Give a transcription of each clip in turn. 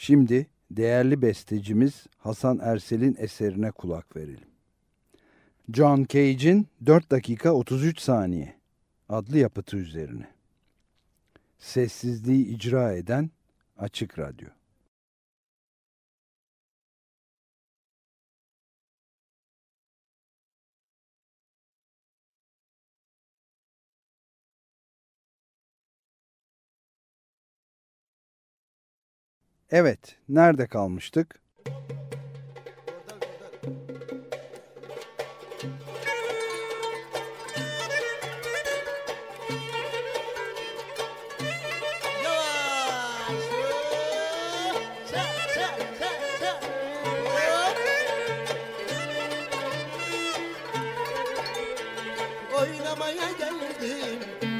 Şimdi değerli bestecimiz Hasan Ersel'in eserine kulak verelim. John Cage'in 4 dakika 33 saniye adlı yapıtı üzerine. Sessizliği icra eden Açık Radyo. Evet, nerede kalmıştık?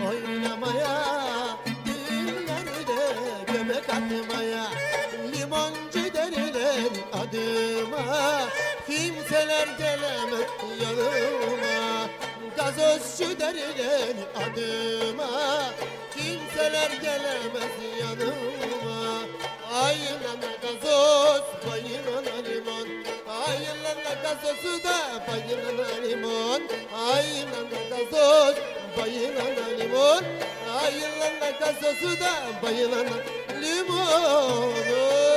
Oynamaya Düğünlerde göbek atmaya Limoncu denilen adıma Kimseler gelemez yanıma. Gazozcu denilen adıma Kimseler gelemez yanıma. Ayılana gazoz, bayılana limon. Ayılana gazozu da bayılana limon. Ayılana gazoz, bayılana limon. Ayılana gazozu da bayılana limon. Hey,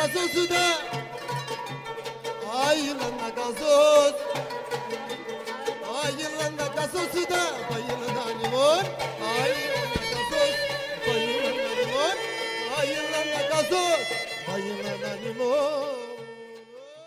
gazozu da. Ayılana gazoz. Ayılana gazozu da. Bayılana limon. Ay